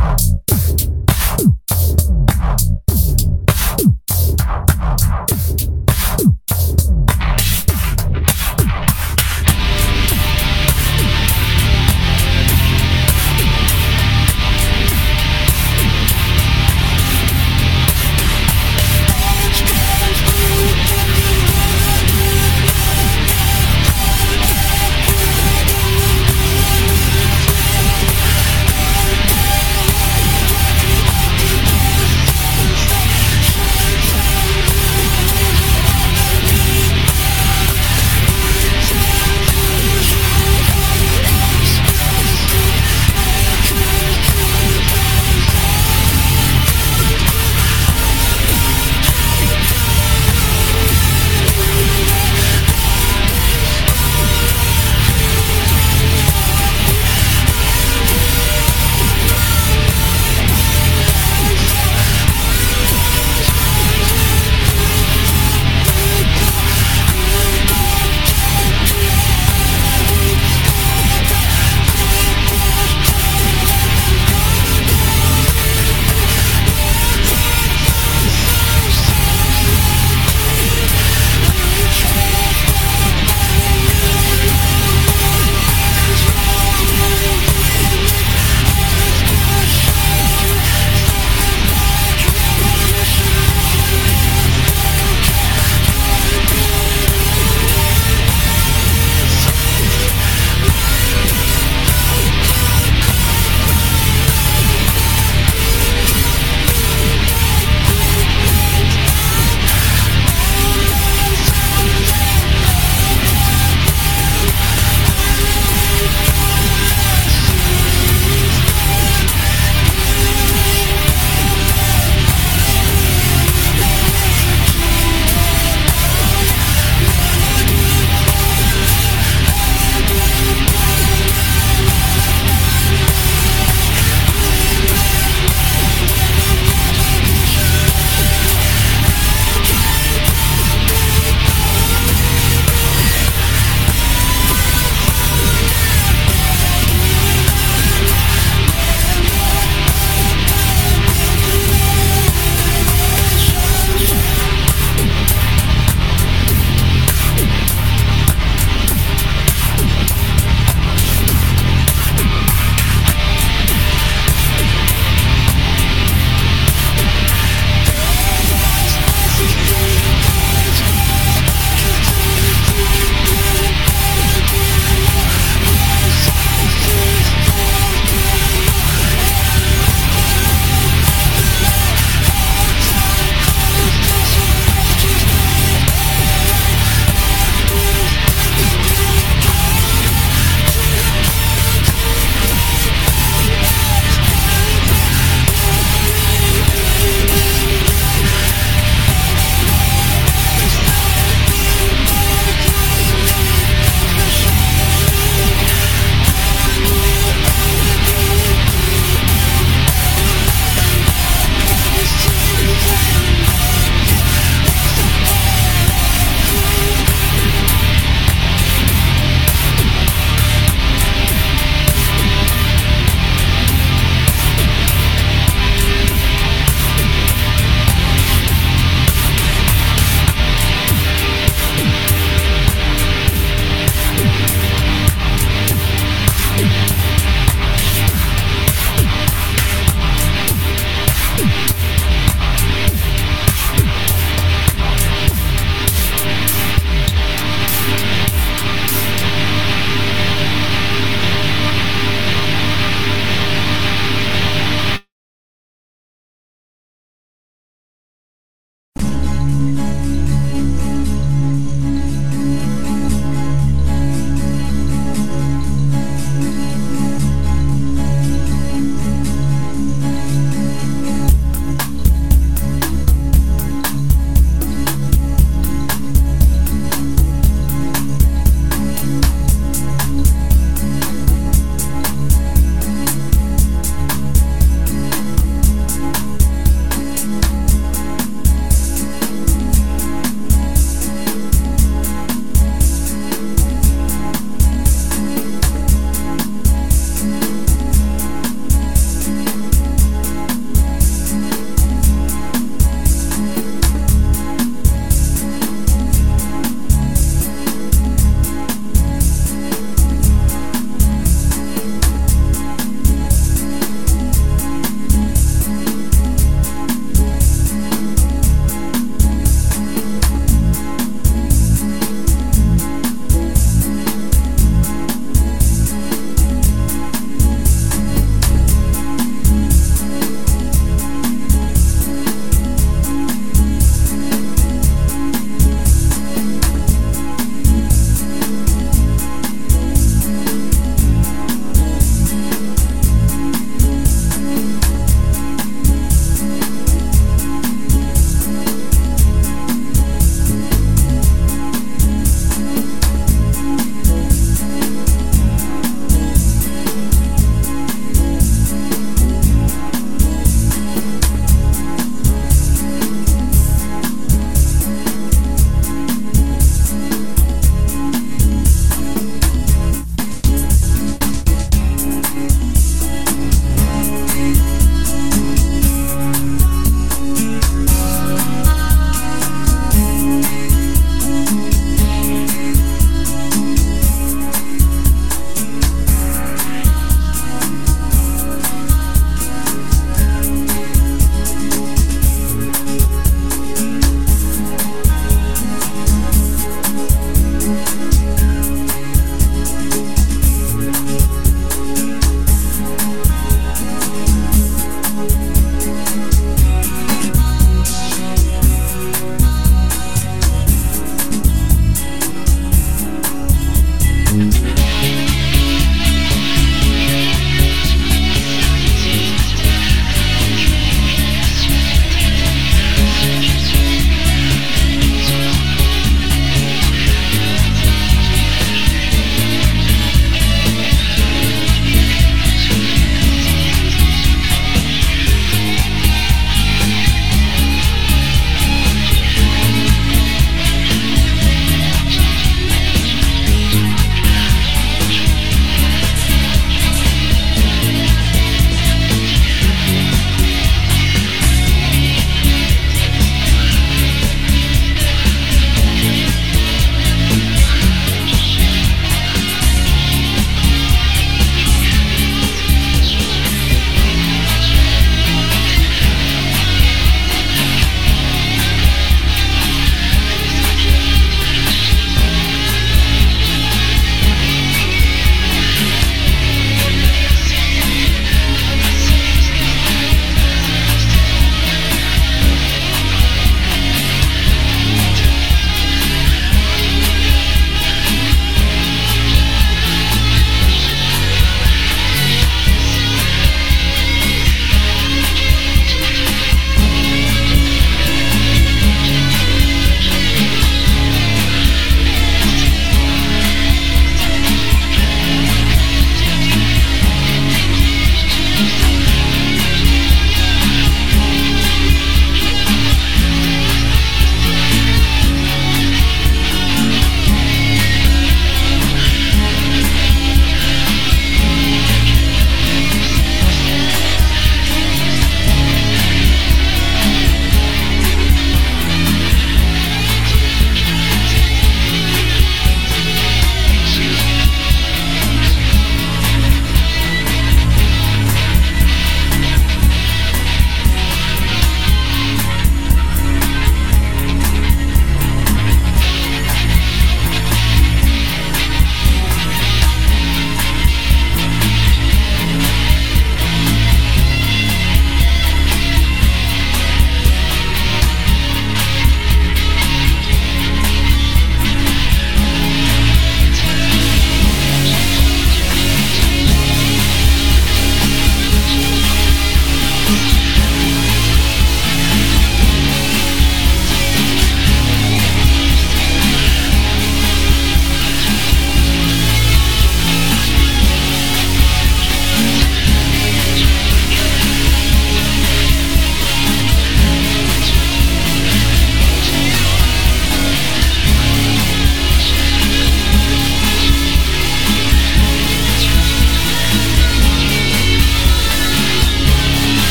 Bye.